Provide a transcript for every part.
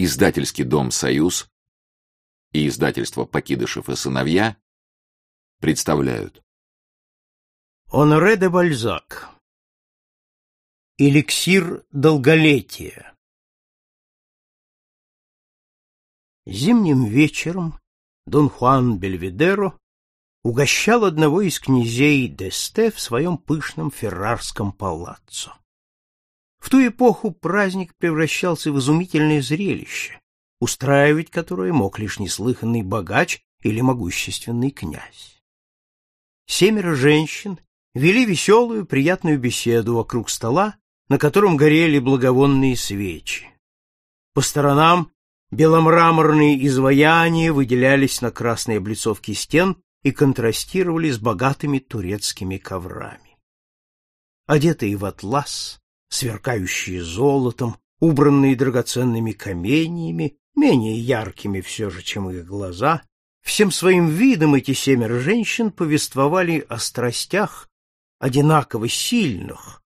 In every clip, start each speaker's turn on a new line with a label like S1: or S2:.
S1: Издательский дом «Союз» и издательство «Покидышев и сыновья» представляют.
S2: Оноре де Бальзак Эликсир долголетия Зимним вечером Дон Хуан Бельведеро угощал одного из князей Десте в своем пышном феррарском палаццо. В ту эпоху праздник превращался в изумительное зрелище, устраивать которое мог лишь неслыханный богач или могущественный князь. Семеро женщин вели веселую, приятную беседу вокруг стола, на котором горели благовонные свечи. По сторонам беломраморные изваяния выделялись на красной облицовке стен и контрастировали с богатыми турецкими коврами. Одетые в атлас, сверкающие золотом, убранные драгоценными каменьями, менее яркими все же, чем их глаза, всем своим видом эти семеро женщин повествовали о страстях, одинаково сильных,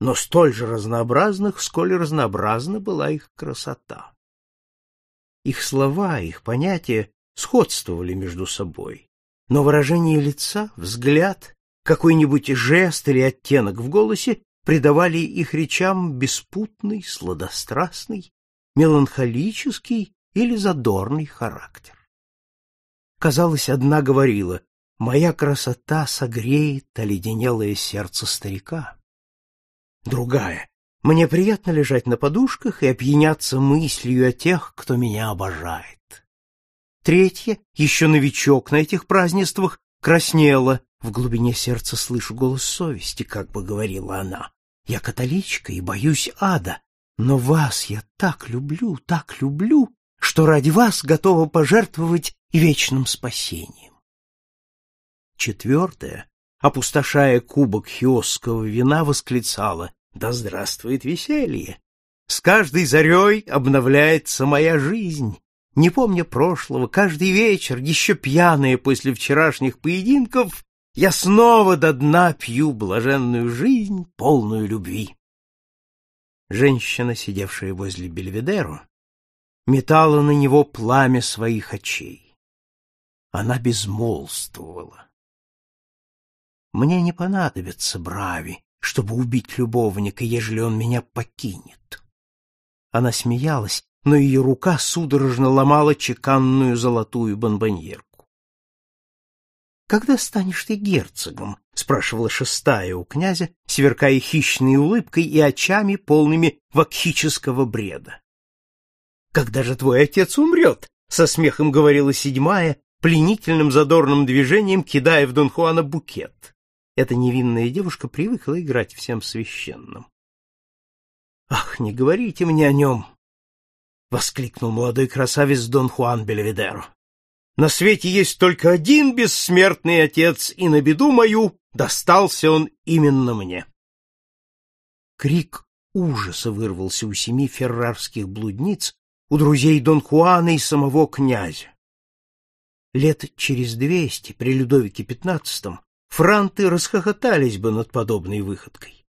S2: но столь же разнообразных, сколь разнообразна была их красота. Их слова, их понятия сходствовали между собой, но выражение лица, взгляд, какой-нибудь жест или оттенок в голосе придавали их речам беспутный, сладострастный, меланхолический или задорный характер. Казалось, одна говорила, «Моя красота согреет оледенелое сердце старика». Другая, «Мне приятно лежать на подушках и опьяняться мыслью о тех, кто меня обожает». Третья, еще новичок на этих празднествах, краснела. В глубине сердца слышу голос совести, как бы говорила она. Я католичка и боюсь ада, но вас я так люблю, так люблю, что ради вас готова пожертвовать вечным спасением. Четвертое, опустошая кубок хиосского вина, восклицала «Да здравствует веселье! С каждой зарей обновляется моя жизнь!» Не помня прошлого, каждый вечер, еще пьяная после вчерашних поединков, я снова до дна пью блаженную жизнь, полную любви. Женщина, сидевшая возле Бельведеру, метала на него пламя своих очей. Она безмолвствовала. Мне не понадобится брави, чтобы убить любовника, ежели он меня покинет. Она смеялась, но ее рука судорожно ломала чеканную золотую бонбоньерку. Когда станешь ты герцогом? спрашивала шестая у князя, сверкая хищной улыбкой и очами полными вакхического бреда. Когда же твой отец умрет? со смехом говорила седьмая, пленительным задорным движением кидая в Дон Хуана букет. Эта невинная девушка привыкла играть всем священным. Ах, не говорите мне о нем! воскликнул молодой красавец Дон Хуан Белевидеро. На свете есть только один бессмертный отец, и на беду мою достался он именно мне. Крик ужаса вырвался у семи феррарских блудниц, у друзей Дон Хуана и самого князя. Лет через двести при Людовике XV франты расхохотались бы над подобной выходкой.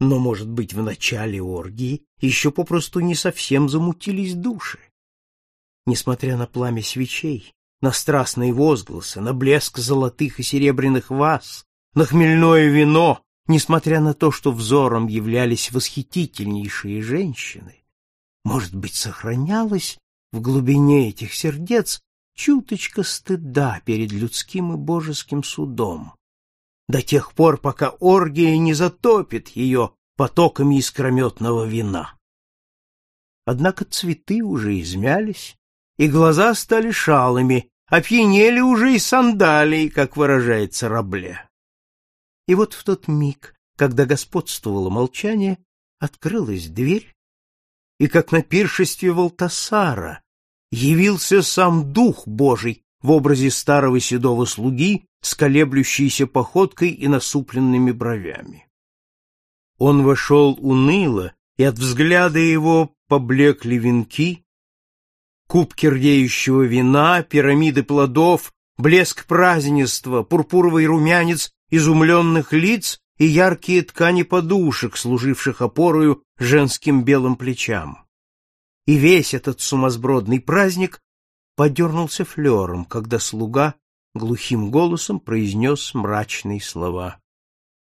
S2: Но, может быть, в начале оргии еще попросту не совсем замутились души. Несмотря на пламя свечей, на страстные возгласы, на блеск золотых и серебряных ваз, на хмельное вино, несмотря на то, что взором являлись восхитительнейшие женщины, может быть, сохранялась в глубине этих сердец чуточка стыда перед людским и божеским судом, до тех пор, пока оргия не затопит ее потоками искрометного вина. Однако цветы уже измялись, и глаза стали шалыми, опьянели уже и сандалии, как выражается Рабле. И вот в тот миг, когда господствовало молчание, открылась дверь, и, как на пиршестве Валтасара, явился сам Дух Божий в образе старого седого слуги с колеблющейся походкой и насупленными бровями. Он вошел уныло, и от взгляда его поблекли венки, кубки рдеющего вина, пирамиды плодов, блеск празднества, пурпуровый румянец изумленных лиц и яркие ткани подушек, служивших опорою женским белым плечам. и весь этот сумасбродный праздник подернулся флером, когда слуга глухим голосом произнес мрачные слова.